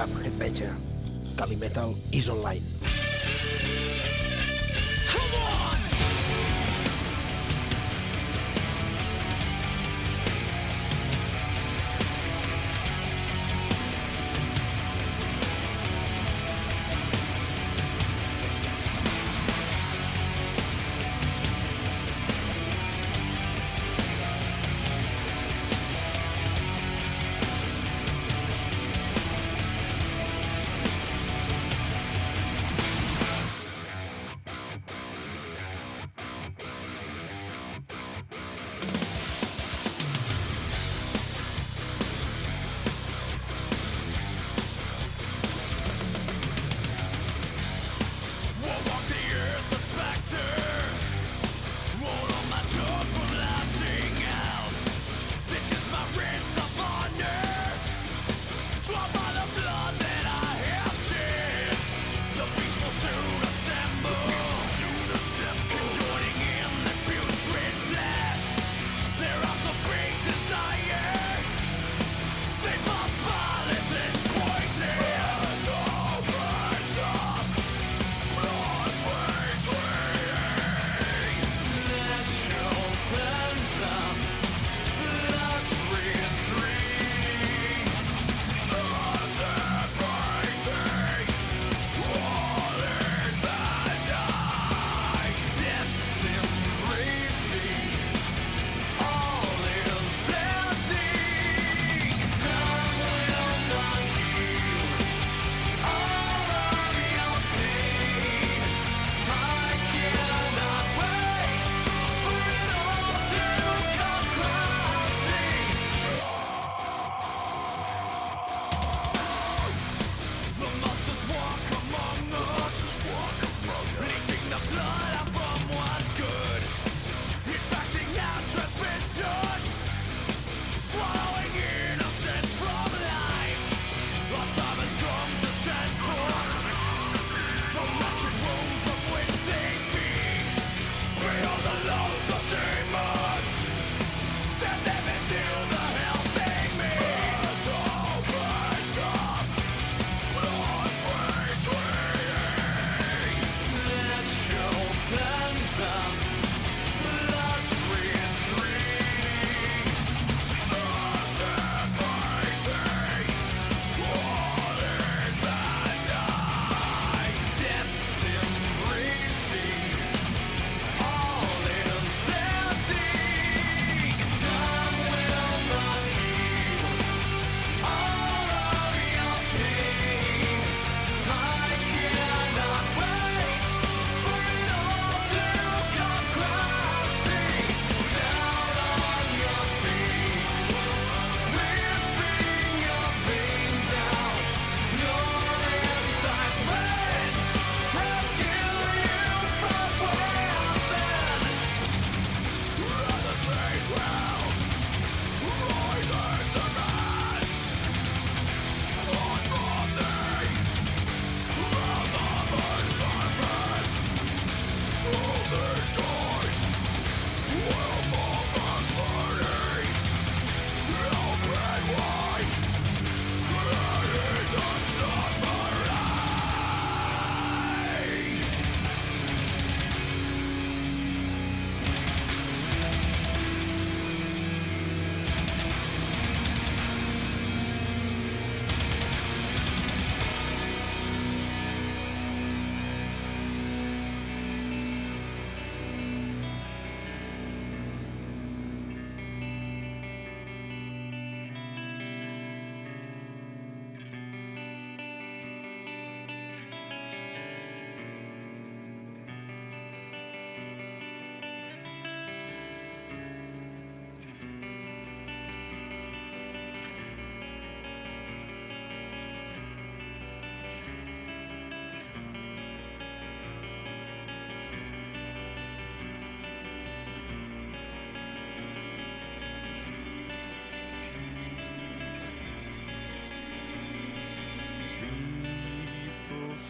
cap headbanger. Cali Metal is online.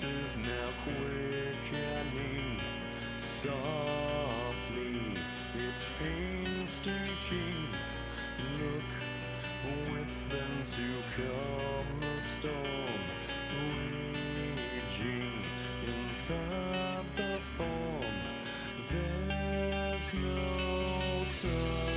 Is now quickening softly. It's painstaking. Look with them to calm the storm raging inside the form. There's no turning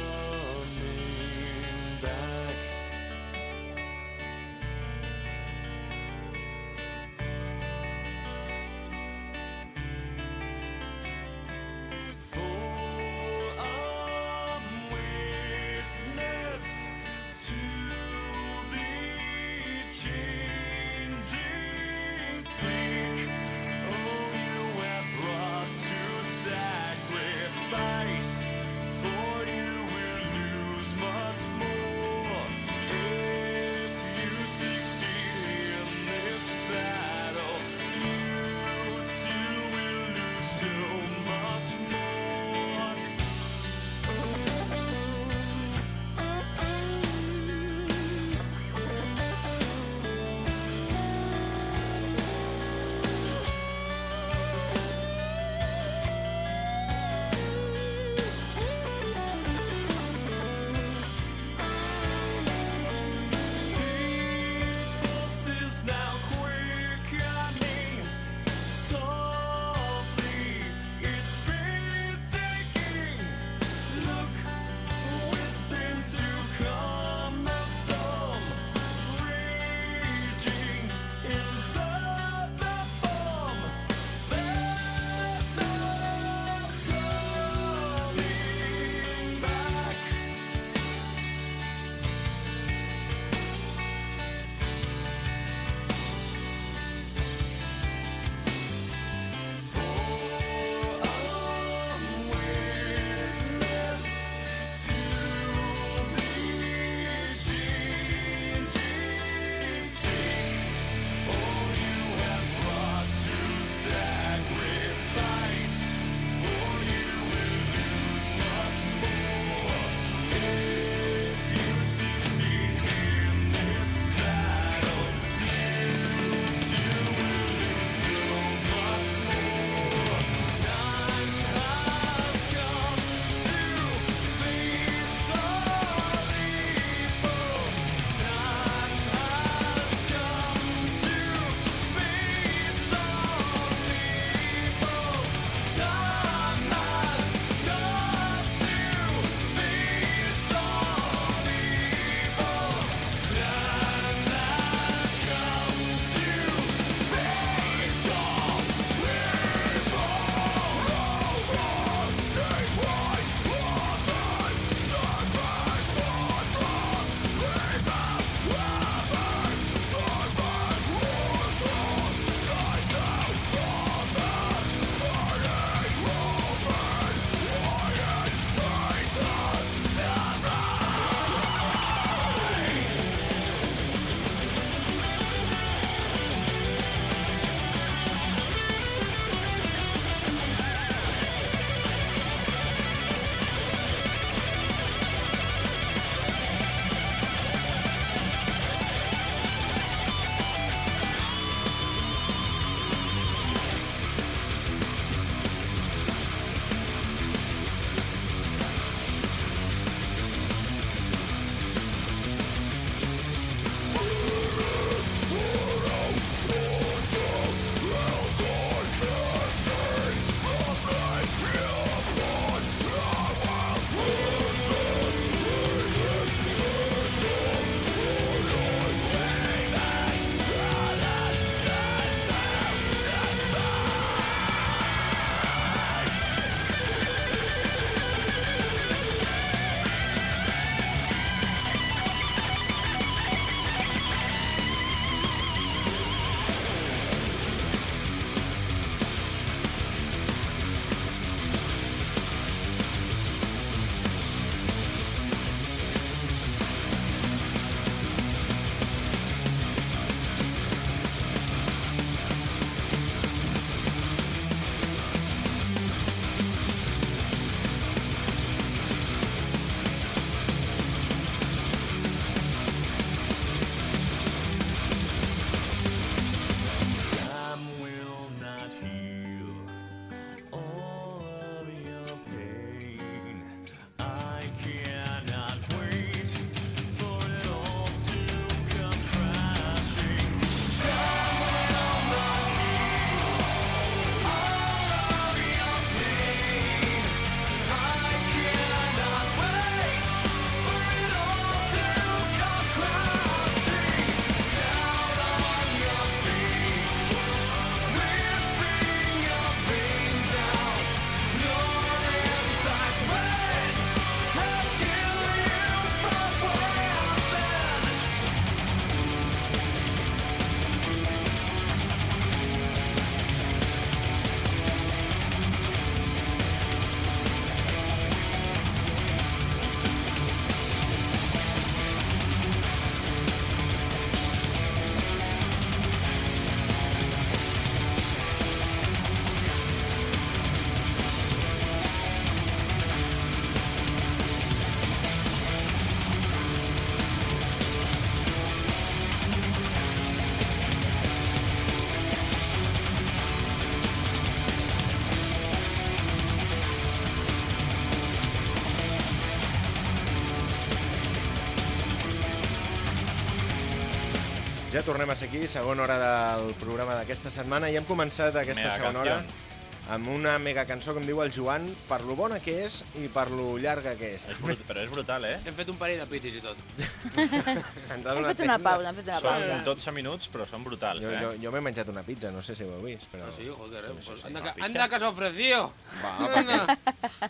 Ja tornem a ser aquí, segona hora del programa d'aquesta setmana i hem començat aquesta Mega segona hora canción. amb una mega cançó que em diu el Joan per lo bona que és i per lo llarga que és. És brut, però és brutal, eh? Hem fet un parell de pitis i tot. Hem fet una pausa, hem fet una Són pausa. 12 minuts, però són brutals, Jo, eh? jo, jo m'he menjat una pizza, no sé si ho heu vist, però... Ah, sí, joder, eh? Pues sí, anda, que, anda que se ofreció. Va, Anda.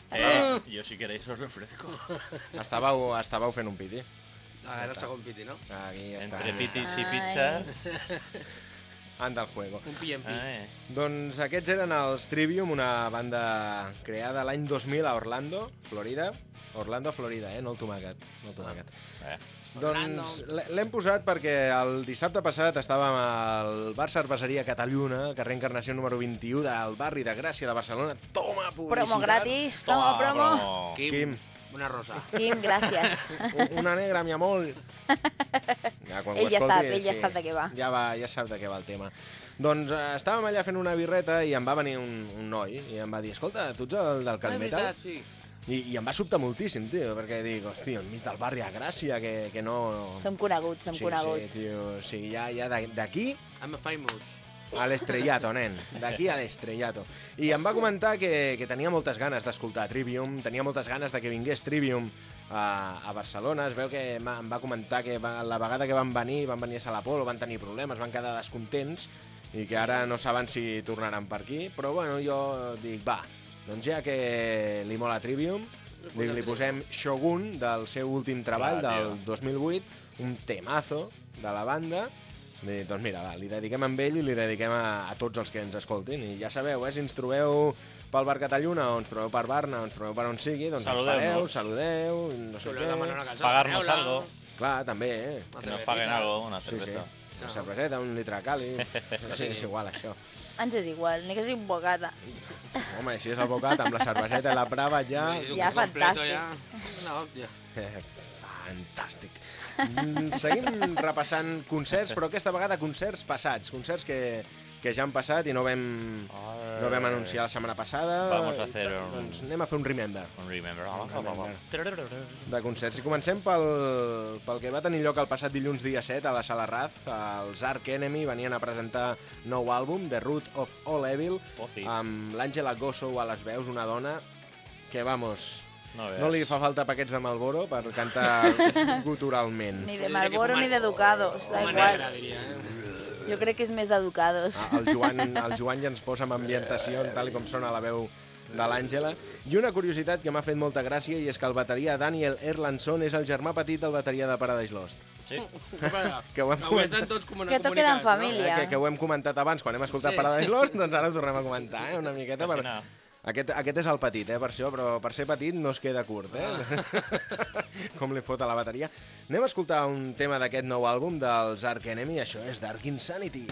Eh, yo si queréis os refresco. Estàveu, estàveu fent un piti. Ah, era el segon piti, no? Aquí ja està. Entre pitis i pizzas. Anda el juego. Un pi en pi. Eh, Doncs aquests eren els Trivium, una banda creada l'any 2000 a Orlando, Florida. Orlando, Florida, eh? No el tomàquet. No el tomàquet. eh. Doncs l'he- l'hem posat perquè el dissabte passat estàvem al bar Cerveseria Cataluna, carrer Encarnació número 21 del barri de Gràcia de Barcelona. Toma, publicitat! Promo gratis, toma promo. Quim, Quim. Una rosa. Quim, gràcies. Una negra, mi amor. Ja, quan Ell ja escolti, sap, ell ja sap de què va. Ja, va, ja sap de què va el tema. Doncs eh, estàvem allà fent una birreta i em va venir un, un noi i em va dir, escolta, tu ets el del Ah, Calimetal? veritat, sí. I, I em va sobtar moltíssim, tio, perquè dic, hòstia, enmig del barri a Gràcia, que, que no... Som coneguts, som sí, coneguts. Sí, tio, o sigui, ja, ja de- d'aquí I'm a famous. A l'estrellato, nen. D'aquí a l'estrellato. I em va comentar que, que tenia moltes ganes d'escoltar Trivium, tenia moltes ganes de que vingués Trivium a, a Barcelona. Es veu que em va comentar que va, la vegada que van venir, van venir a Salapolo, van tenir problemes, van quedar descontents i que ara no saben si tornaran per aquí. Però bueno, jo dic, va, doncs ja que li mola Trivium, dic, li posem Shogun del seu últim treball, Clar, del 2008, un temazo de la banda, Dic, doncs mira, va, li dediquem a ell i li dediquem a, a tots els que ens escoltin. I ja sabeu, eh, si ens trobeu pel Bar Catalluna o ens trobeu per Barna o ens trobeu per on sigui, doncs ens Saludeu-nos. pareu, saludeu, no sé què... Pagarnos algo. Clar, també, eh? Que nos cervecita. paguen algo, una Sí, sí. cerveza. Una cerveseta, un litre de càlid... Sí, és igual, això. Ens és igual, ni que sigui un bocata. Home, si és el bocat, amb la cerveseta i la brava ja... Sí, Ja, fantàstic. Ja. Una hòstia. Fantàstic. Mm, Seguim repassant concerts, però aquesta vegada concerts passats, concerts que, que ja han passat i no vam, no vam anunciar la setmana passada. Vamos a hacer un- Doncs anem a fer un remember Un remember. remember. de concerts. I comencem pel, pel que va tenir lloc el passat dilluns dia 7 a la Sala Raz. Els Ark Enemy venien a presentar nou àlbum, The Root of All Evil, Oh, sí. amb l'Àngela Gosso a les veus, una dona que, vamos, No no li fa falta paquets de Malboro per cantar guturalment. Ni de fuma- ni d'Educados, da Home igual. eh? Jo crec que és més d'Educados. Ah, El Joan, el Joan ja ens posa amb ambientació, tal com sona la veu de l'Àngela. I una curiositat que m'ha fet molta gràcia i és que el bateria Daniel Erlandson és el germà petit del bateria de Paradise Lost. Sí. Que ho hem comentat. estan tots comuna- Que tot queda en comunicats, no? família. Eh, que, que ho hem comentat abans quan hem escoltat Sí. Paradise Lost, doncs ara ho tornem a comentar, eh, una miqueta. Per... Aquest, aquest és el petit, eh, per això, però per ser petit no es queda curt, eh? Com li fot a la bateria. Anem a escoltar un tema d'aquest nou àlbum dels Ark Enemy, això és Dark Insanity.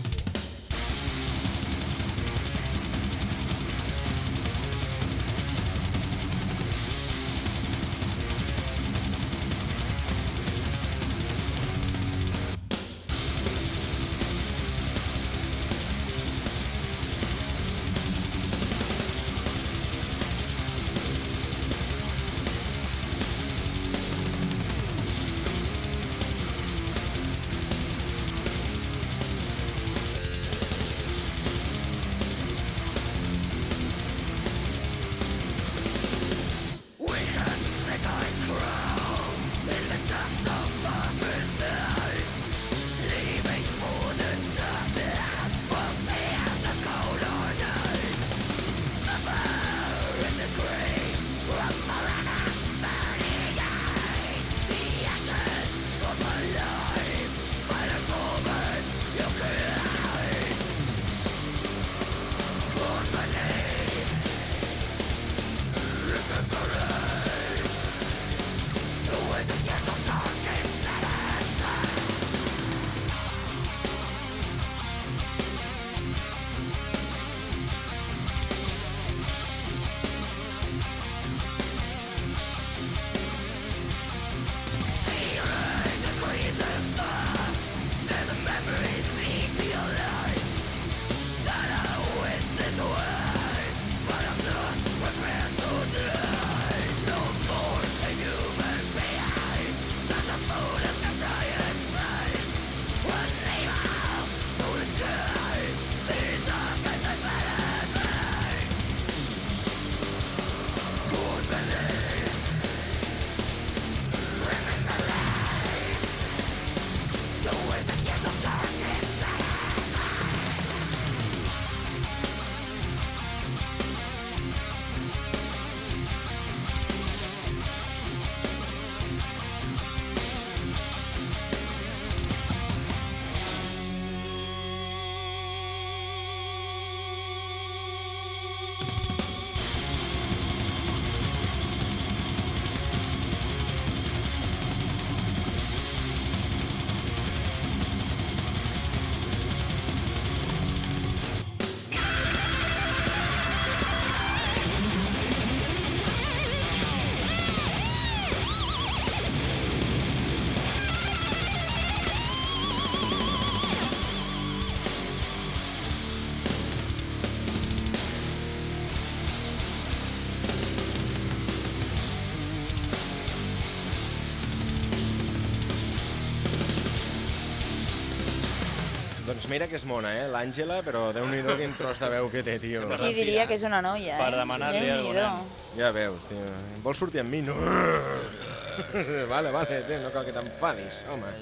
Mira que és mona, eh? L'Àngela, però déu-n'hi-do quin tros de veu que té, tio. Qui diria que és una noia, eh? Per demanar-li Déu-n'hi-do. alguna. Ja veus, tio. Vols sortir amb mi? No. vale, vale, tio, no cal que t'enfadis, home.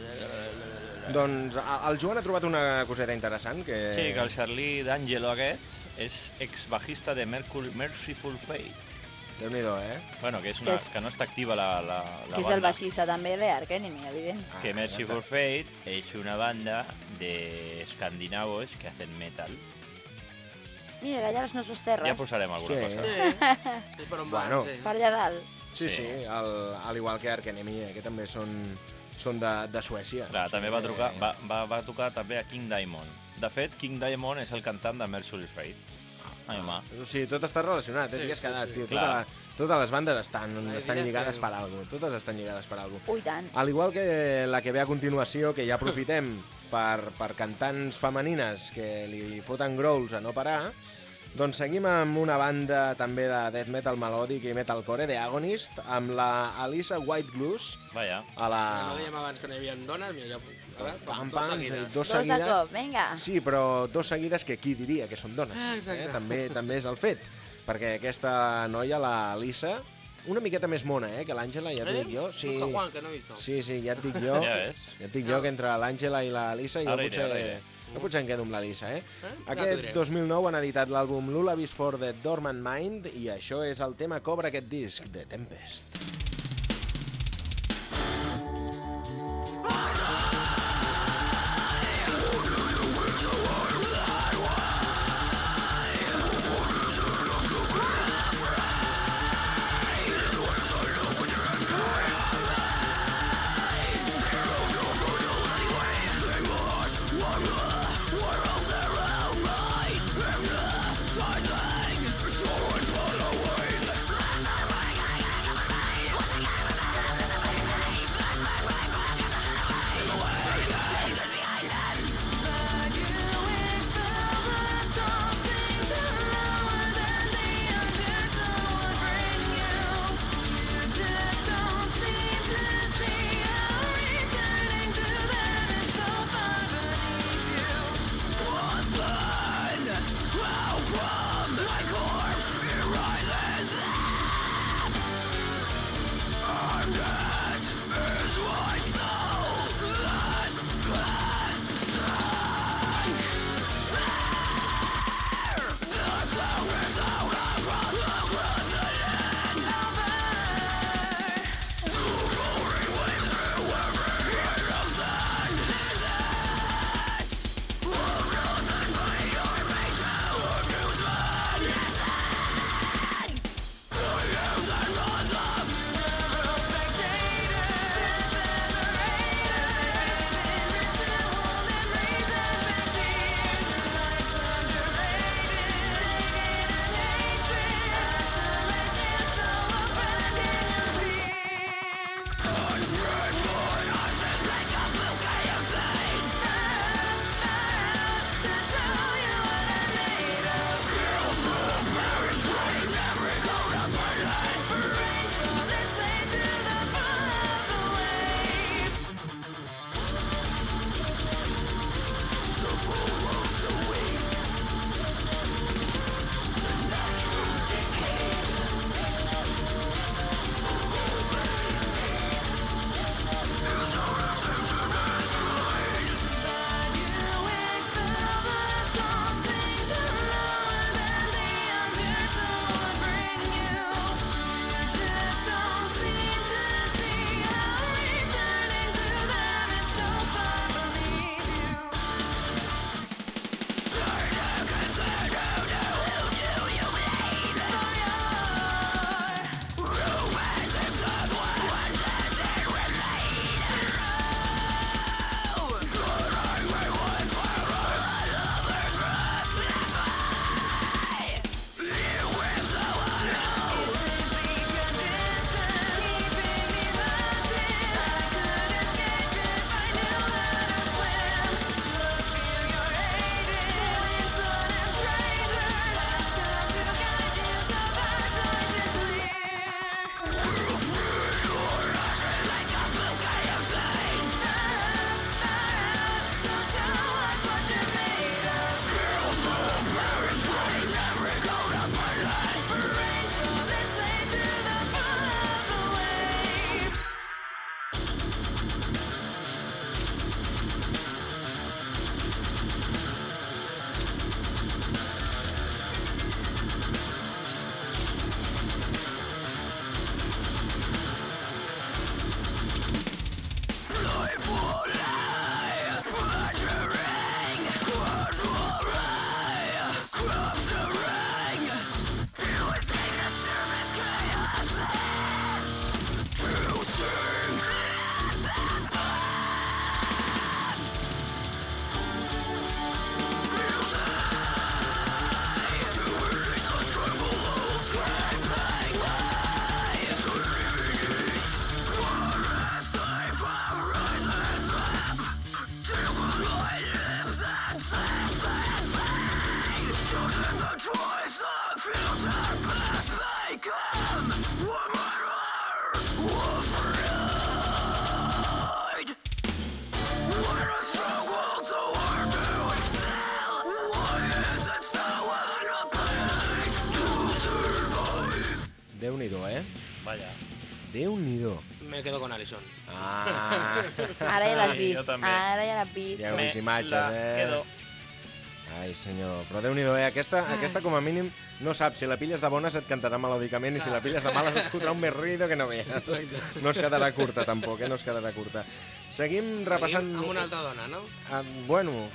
Doncs el Joan ha trobat una coseta interessant que... Sí, que el Charlie D'Angelo aquest és ex-bajista de Mercury, Merciful Fate. Déu-n'hi-do, eh? Bueno, que, és Que una, és- que no està activa la, la, la Que és banda. el baixista també de Ark Enemy, evident. Que Merciful Fate es una banda de escandinavos que hacen metal. Mira, d'allà a les nostres terres. Ja posarem alguna Sí. cosa. Sí. És per on Bueno. van, sí. Per allà dalt. Sí, Sí. sí, al, al igual que Ark Enemy, eh, que també són, són de, de Suècia. Clar, també va, que- trucar, va, va, va tocar també a King Diamond. De fet, King Diamond és el cantant de Merciful Fate. Ai, home. O sigui, tot està relacionat, eh? Sí, Sí, has quedat, sí. tio. Tota la, totes les bandes estan, estan lligades per alguna Totes estan lligades per alguna Ui, tant. Al igual que la que ve a continuació, que ja aprofitem per, per cantants femenines que li foten growls a no parar, doncs seguim amb una banda també de death metal melòdic i metalcore, de Agonist, amb la Alisa Whitegloose Vaja. a la... No dèiem abans que no hi havia dones, mira, ja... Ara, Pam, dos pam, seguides. dos Dos de seguides. cop, vinga. Sí, però dos seguides que qui diria que són dones. Ah, exacte. eh? també, també és el fet. Perquè aquesta noia, la Lisa, una miqueta més mona eh, que l'Àngela, ja t'ho Eh? dic jo. Sí, Juan, que no he visto. sí, sí, ja et dic jo. Ja. Ja et dic jo que entre l'Àngela i la Lisa jo Ara iré, potser, ara iré. jo potser em quedo amb la Lisa, eh? Eh? Ja Aquest diré. 2009 han editat l'àlbum Lullabies for the Dormant Mind i això és el tema que obre aquest disc de Tempest. Follow eh? Vaja. Déu-n'hi-do. Me quedo con Alison. Ah, Ara ja l'has vist. jo també. Ara ja l'has vist. Ja heu vist imatges, la eh? Quedo. ai senyor, però Déu-n'hi-do, eh? Aquesta, aquesta, com a mínim, no saps. Si la pilles de bones et cantarà melòdicament i si la pilles de males et fotrà un més ruido que no veies. No es quedarà curta, tampoc, eh? No es quedarà curta. Seguim repassant... Seguim Amb una altra dona, no? Ah, bueno,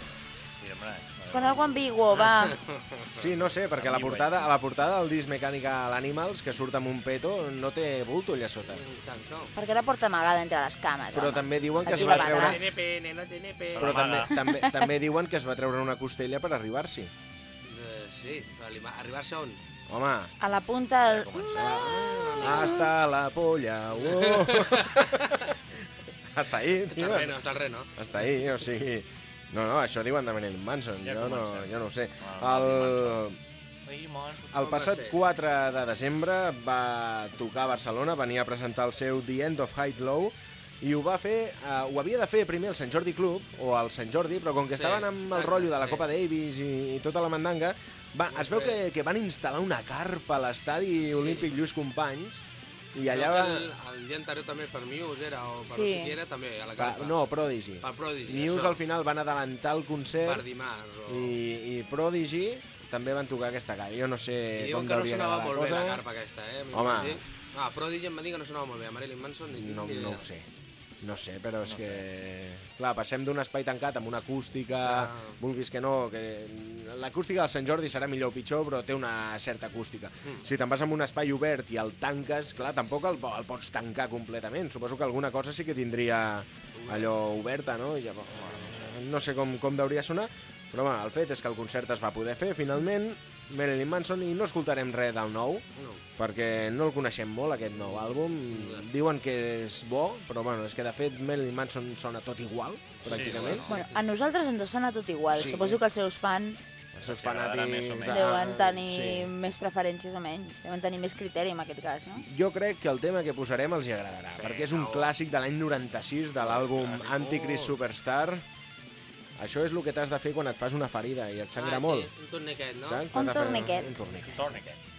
Sí, home. Con algo ambiguo, va. sí, no sé, perquè a la portada, a la portada del disc Mecànica l'Animals, que surt amb un peto, no té bulto allà sota. Exacto. Perquè la porta amagada entre les cames, Però home. també diuen que es va treure... Tiene pene, no tiene pene. Però també, també, també diuen que es va treure una costella per arribar-s'hi. Eh, sí, arribar-se on? Home, A la punta... El... hasta la polla. Uh. hasta ahí, tio. el reno, està el reno. Hasta ahí, o sigui... No, no, això diuen de Marilyn Manson, Ja jo, no, jo no ho sé. Ah, El, el passat ser. 4 de desembre va tocar a Barcelona, venia a presentar el seu The End of High Low, i ho va fer, eh, ho havia de fer primer el Sant Jordi Club, o el Sant Jordi, però com que Sí, estaven amb el rotllo de la sí. Copa Davis i, i tota la mandanga, va, es veu que, que van instal·lar una carpa a l'estadi olímpic Lluís Companys, i allà va... El, el dia anterior també per Muse era, o per Sí. no sé qui era, també a la carpa. no, Prodigy. Per Prodigy. News això. al final van adelantar el Per concert dimarts. O... i, i Prodigy també van tocar aquesta cara. Jo no sé I com diuen que no sonava molt la bé la cosa. carpa aquesta, eh? Home. Ah, Prodigy em va dir que no sonava molt bé. A Marilyn Manson... ni- No, no ho sé. No sé, però és que... Clar, passem d'un espai tancat amb una acústica, Clar. vulguis que no, que l'acústica del Sant Jordi serà millor o pitjor, però té una certa acústica. Mm. Si te'n vas amb un espai obert i el tanques, clar, tampoc el, el pots tancar completament. Suposo que alguna cosa sí que tindria allò oberta, no? I llavors, no sé com, com deuria sonar, però bueno, el fet és que el concert es va poder fer finalment, Marilyn Manson, i no escoltarem res del nou, No. perquè no el coneixem molt, aquest nou àlbum. Diuen que és bo, però bueno, és que de fet Marilyn Manson sona tot igual, pràcticament. bueno. Bueno, a nosaltres ens sona tot igual. Sí. Suposo que els seus fans Els seus fanàtics... menys. ah, deuen tenir sí. més preferències o menys. Deuen tenir més criteri en aquest cas, no? Jo crec que el tema que posarem els hi agradarà, Sí, perquè és un no. clàssic de l'any 96 de l'àlbum Clàssic. Antichrist Superstar. Això és el que t'has de fer quan et fas una ferida i et sangra ah, molt. Sí, un torniquet, no? Saps? Un de fer torniquet. Un torniquet. Torniquet.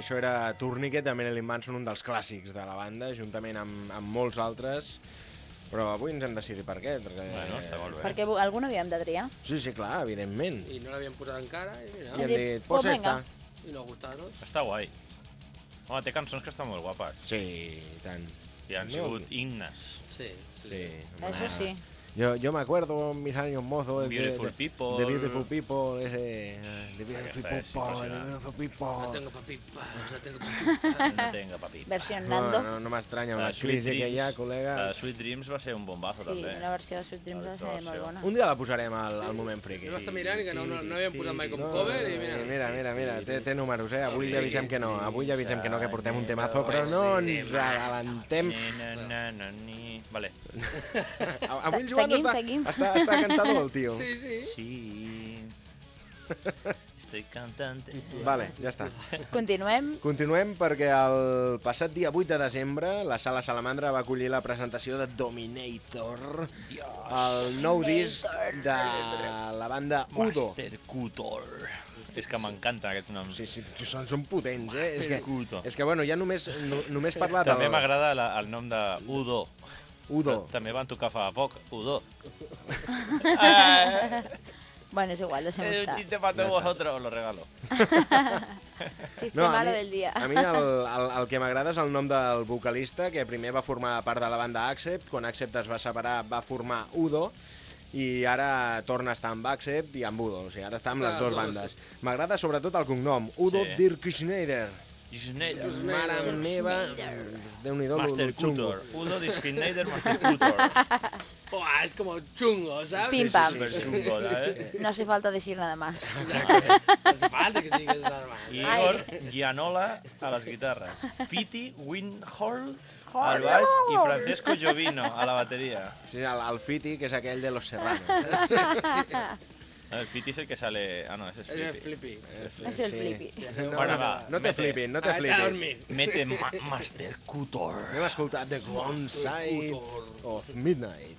Això era Tourniquet de Marilyn Manson, un dels clàssics de la banda, juntament amb, amb molts altres. Però avui ens hem decidit per què. Perquè... Bueno, està molt bé. Perquè algun havíem de triar. Sí, sí, clar, evidentment. I no l'havien posat encara, i mira, I hem dit, dit, "Pues pues venga". esta. i no gustava a tots. Està guai. Home, té cançons que estan molt guapes. Sí, i tant. I han No. sigut himnes. Sí, sí. Sí. Això sí. Yo, yo me acuerdo en mis años mozos. de- Beautiful de, People. The Beautiful People, ese. eh, The Beautiful People, impressionant. Beautiful No People. tengo papipas, no tengo papipas. No tenga papi. Versió No, Nando. no, no m'estranya amb La la crisi que hi ha, Dreams- col·lega. La Sweet Dreams va ser un bombazo, Sí, també. la versió de Sweet Dreams va ser versió. molt bona. Un dia la posarem al, al moment friki. Jo m'està mirant i que no, no, no havíem posat mai com No, cover i mira. eh, mira, mira, mira, té, té números, eh? Avui ja avisem que no, avui ja avisem que no, que portem un temazo, però no ens adelantem. Vale. Avui el Joan Seguim, està, seguim. està, està cantador, el tio. Sí, sí. Sí. Estoy cantante. Vale, ja està. Continuem. Continuem perquè el passat dia 8 de desembre la Sala Salamandra va acollir la presentació de Dominator, el nou disc de la banda Udo. Master Cutor. És que m'encanten aquests noms. Sí, sí, són, són potents, eh? És que, és que bueno, ja només, no, només parlar També del m'agrada la- el nom de Udo. Udo. També van tocar fa poc, Udo. Bueno, és igual, deixem Es un estar. chiste para todos vosotros, os lo regalo. Chiste No, malo mi- del dia. A mi el, el, el que m'agrada és el nom del vocalista, que primer va formar part de la banda Accept, quan Accept es va separar va formar Udo, i ara torna a estar amb Accept i amb Udo, o sigui, ara està amb les dues dues. bandes. M'agrada sobretot el cognom, Udo Sí. Dirk Schneider. Schneider. Mare meva, déu-n'hi-do, lo, xungo. Cutor. Udo de Schneider, Master Cutor. Buah, es como chungo, ¿sabes? Pim pam. Super chungo, ¿sabes? No hace falta decir nada más. No hace falta que digas nada más. Igor Gianola a les guitarres. Fiti Winhall al baix i Francesco Giovino a la bateria. Sí, el, el Fiti, que és aquell de Los Serranos. El Fiti és el que sale... Ah, no, ese es Es el Flippy. És el flippy. No, Bueno, no, va, no te flipin, no te flipis. Mete ma Master Cutor. Hem escoltat The One Side of Midnight.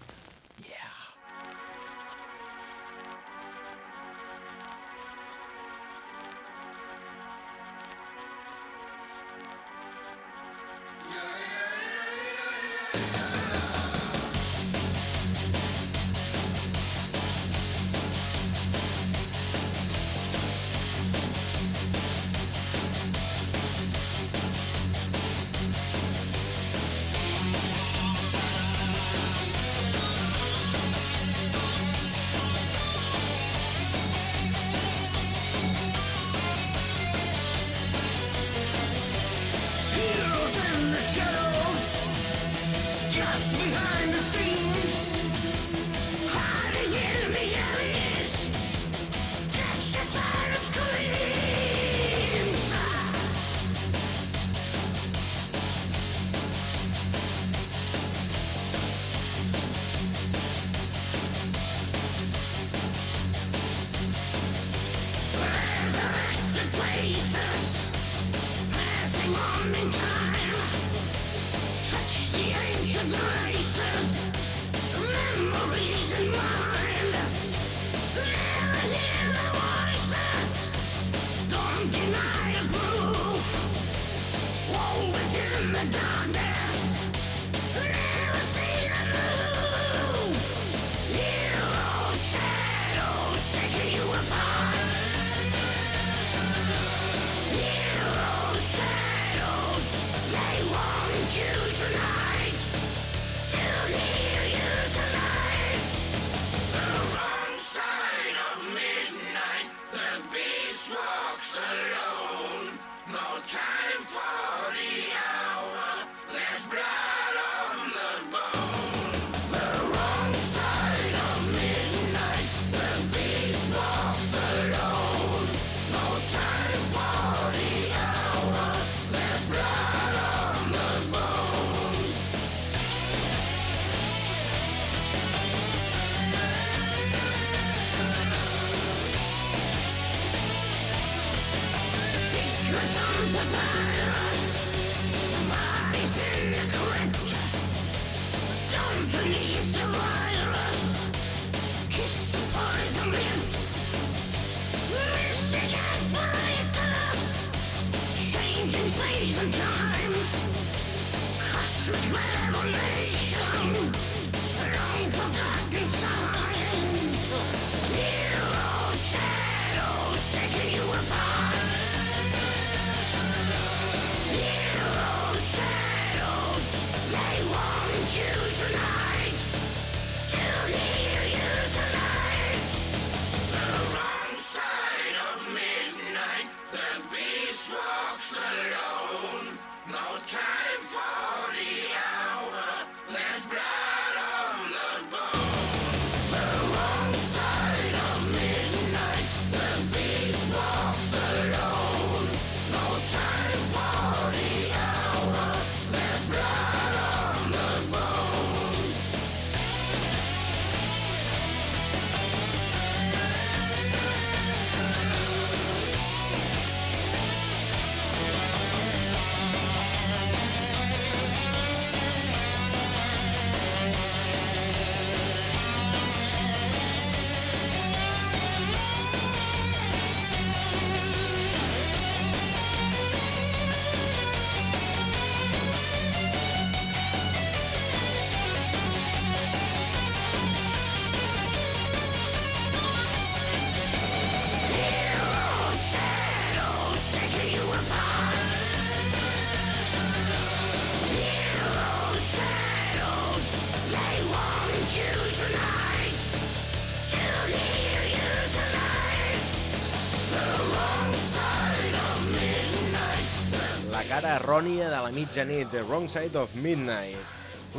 Errònia de la mitjanit, The Wrong Side of Midnight.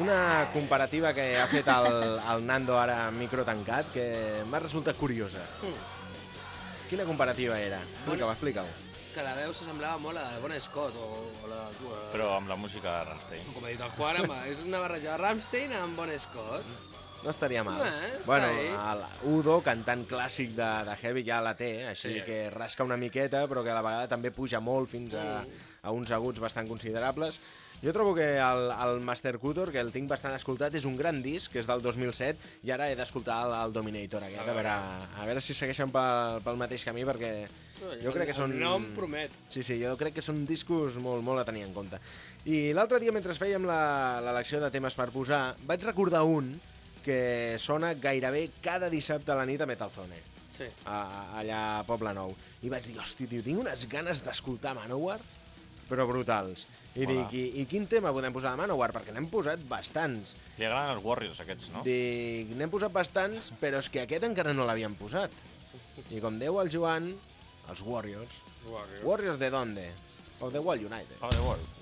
Una comparativa que ha fet el, el Nando ara micro tancat que m'ha resultat curiosa. Quina comparativa era? Explica-ho, explica-ho. Que la veu s'assemblava molt a la de Bon Scott o, o la o- Però amb la música de Rammstein. Com ha dit el Juan, home, és una barreja de Rammstein amb Bon Scott. No estaria mal. Eh, bueno, el Udo, cantant clàssic de, de Heavy, ja la té, així Sí. que rasca una miqueta, però que a la vegada també puja molt fins a, a uns aguts bastant considerables. Jo trobo que el, el Master Cutor, que el tinc bastant escoltat, és un gran disc, que és del 2007, i ara he d'escoltar el, el Dominator aquest, a veure, a veure si segueixen pel, pel mateix camí, perquè jo crec que són... El nom promet. Sí, sí, jo crec que són discos molt, molt a tenir en compte. I l'altre dia, mentre fèiem la- l'elecció de temes per posar, vaig recordar un que sona gairebé cada dissabte a la nit a Metalzone, Sí. a, allà a Poble Nou. I vaig dir, hosti, tio, tinc unes ganes d'escoltar Manowar, però brutals. I Hola. dic, i, i quin tema podem posar de Manowar? Perquè n'hem posat bastants. Li agraden els Warriors, aquests, no? Dic, n'hem posat bastants, però és que aquest encara no l'havíem posat. I com deu el Joan, els Warriors. Warrior. Warriors de donde? Of the World United. Oh, de World.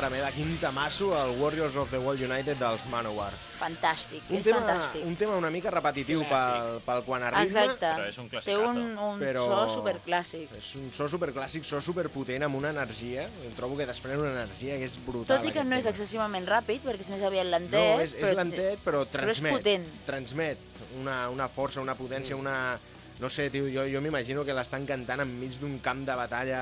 Mare meva, quin tamasso el Warriors of the World United dels Manowar. Fantàstic, Un és tema, fantàstic. un tema una mica repetitiu pel, pel quan a ritme. Exacte. Però és un Té un, un Però- so superclàssic. És un so superclàssic, so superpotent, amb una energia. Em trobo que desprèn una energia que és brutal. Tot i que no és tema. excessivament ràpid, perquè és més aviat No, lentet. és, és lentet, però però és transmet. potent. Transmet una, una força, una potència, una... No sé, tio, jo, jo m'imagino que l'estan cantant enmig d'un camp de batalla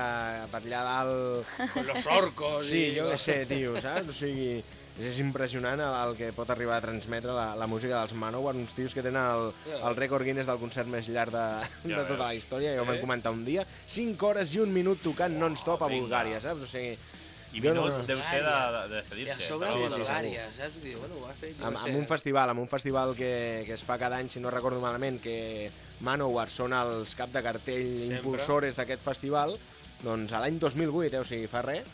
per allà dalt... Con los orcos Sí, i... jo què sé, tio, saps? O sigui, és, impressionant el, el que pot arribar a transmetre la, la música dels Manowar, uns tios que tenen el, el rècord Guinness del concert més llarg de, de Ja tota la història, ja ho vam comentar un dia, 5 hores i un minut tocant non-stop a. Bulgària, saps? O sigui, I no- minut deu ser de, de, de I a despedir-se. sobre Sí, sí, sí, Bulgària, saps? Diu, bueno, ho ha fet, jo amb, no amb un festival, amb un festival que, que es fa cada any, si no recordo malament, que Manowar són els cap de cartell Sempre. impulsores d'aquest festival, doncs a l'any 2008, eh, o sigui, fa res,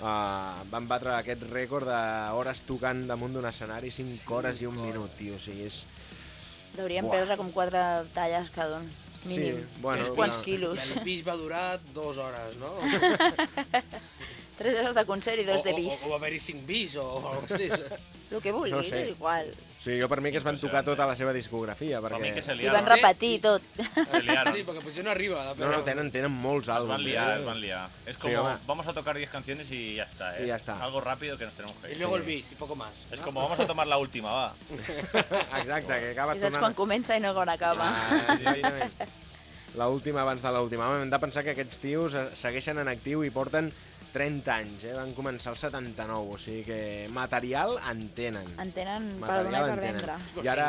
uh, van batre aquest rècord d'hores tocant damunt d'un escenari, 5 hores i un minut, tio, o sigui, és... Deuríem Buah. perdre com quatre talles cada un, mínim. Sí, bueno, Uns quants quilos. I el pis va durar dues hores, no? Tres hores de concert i dos de bis. O, o, o va haver-hi cinc bis, o, o. El que vulguis, No sé. és igual. Sí, jo per mi que es van tocar tota la seva discografia, Per mi que se perquè... I van repetir tot. Se liaron. Sí, perquè potser no arriba. No, no, tenen, tenen molts Es àlbums. van liar, eh? es van liar. Es Sí, como, home. vamos a tocar 10 canciones y ya está, ¿eh? Y ya está. Algo rápido que nos tenemos que Y ir. luego el bis, y poco más. Es como, vamos a tomar la última, va. Exacte, que acabes I saps quan comença i no quan acaba. Ah, exactament. L'última abans de l'última. Hem de pensar que aquests tios eh, segueixen en actiu i porten 30 anys, eh? Van començar el 79, o sigui que material en tenen. En tenen per Material donar i per en tenen. vendre. I ara...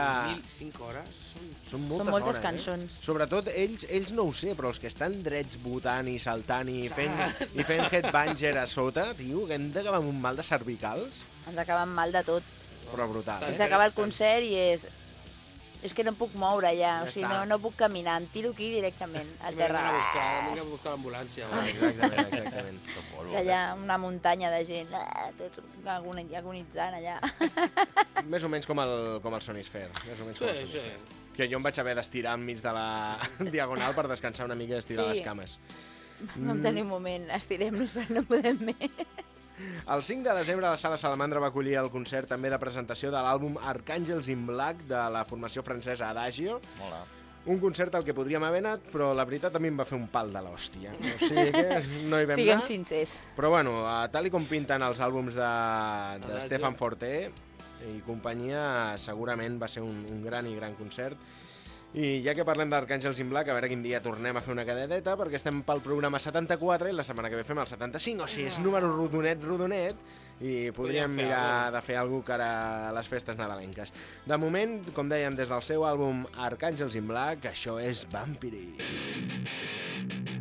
5 hores són... Són moltes, moltes hores, cançons. Eh? Sobretot ells, ells no ho sé, però els que estan drets votant i saltant i fent, i fent headbanger a sota, tio, que hem d'acabar amb un mal de cervicals, Ens acaben mal de tot. però brutal. Si Eh? s'acaba el concert i és... És que no em puc moure ja, Ja o sigui, està. no, no puc caminar, em tiro aquí directament al terra. Vinga a buscar, vinga a buscar l'ambulància. Ah, exactament, exactament. És allà una muntanya de gent, ah, tots agoni- agonitzant allà. Més o menys com el, com el Sonisphere. Més o menys com el Sí, sí. Que jo em vaig haver d'estirar enmig de la diagonal per descansar una mica i estirar Sí. les cames. No en tenim moment, estirem-nos però no podem més. El 5 de desembre la Sala Salamandra va acollir el concert també de presentació de l'àlbum Arcàngels in Black de la formació francesa Adagio. Mola. Un concert al que podríem haver anat, però la veritat a mi em va fer un pal de l'hòstia. O sigui que no hi vam Siguem anar. sincers. Però bueno, eh, tal i com pinten els àlbums de, de. Stefan Forte i companyia, segurament va ser un, un gran i gran concert. I ja que parlem d'Arcàngels in Black, a veure quin dia tornem a fer una cadeteta, perquè estem pel programa 74 i la setmana que ve fem el 75, o sigui, és número rodonet, rodonet, i podríem mirar de fer alguna cara a les festes nadalenques. De moment, com dèiem, des del seu àlbum Arcàngels in Black, això és Vampiri. El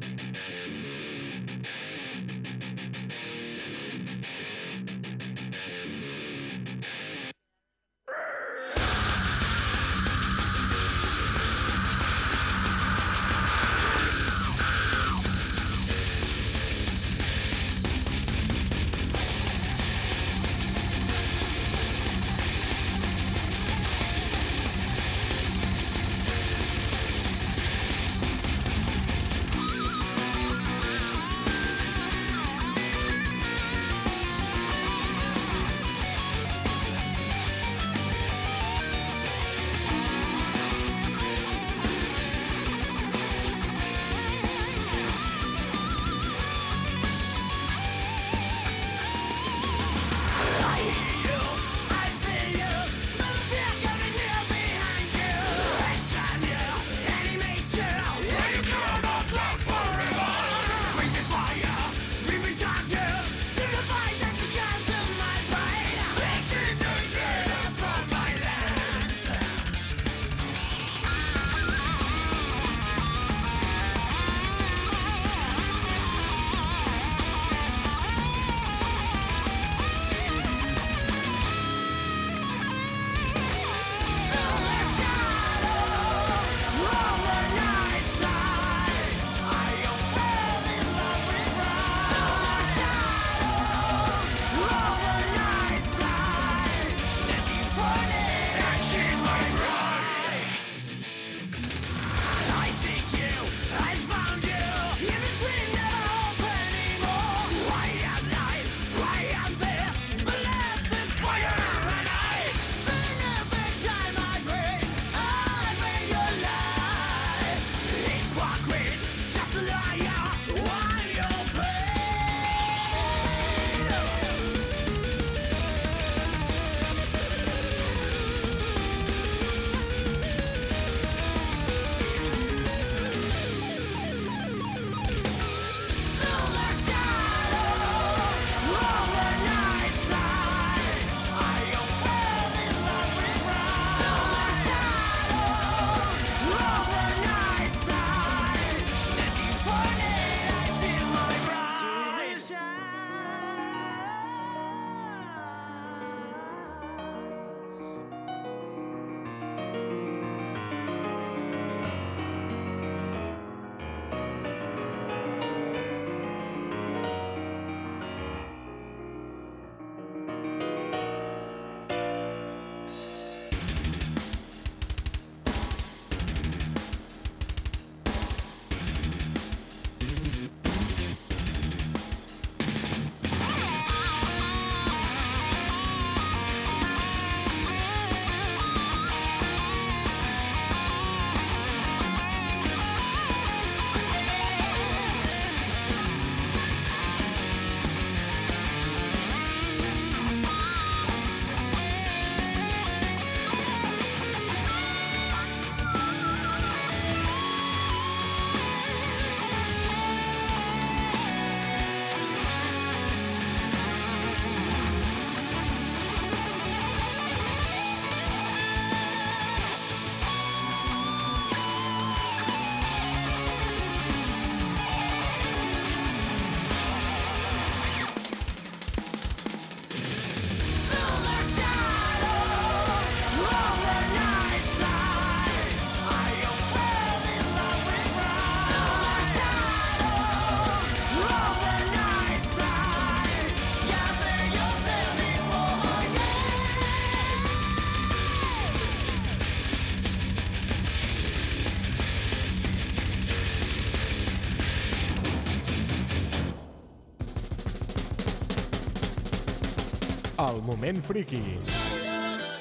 moment friki.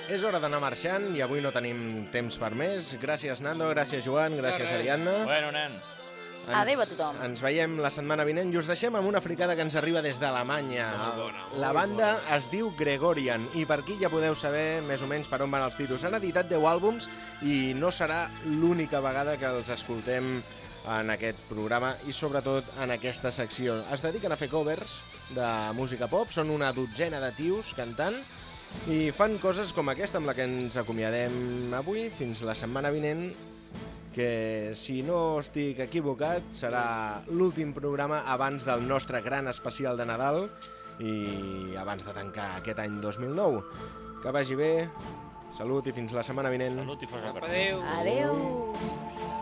És hora d'anar marxant i avui no tenim temps per més. Gràcies, Nando, gràcies, Joan, gràcies, Ariadna. Bueno, nen. Ens, Adéu a tothom. Ens veiem la setmana vinent i us deixem amb una fricada que ens arriba des d'Alemanya. La banda es diu Gregorian i per aquí ja podeu saber més o menys per on van els tiros. Han editat 10 àlbums i no serà l'única vegada que els escoltem en aquest programa i sobretot en aquesta secció. Es dediquen a fer covers de música pop, són una dotzena de tios cantant i fan coses com aquesta amb la que ens acomiadem avui fins la setmana vinent que si no estic equivocat serà l'últim programa abans del nostre gran especial de Nadal i abans de tancar aquest any 2009. Que vagi bé, salut i fins la setmana vinent. Salut i fos. Adéu. Adéu.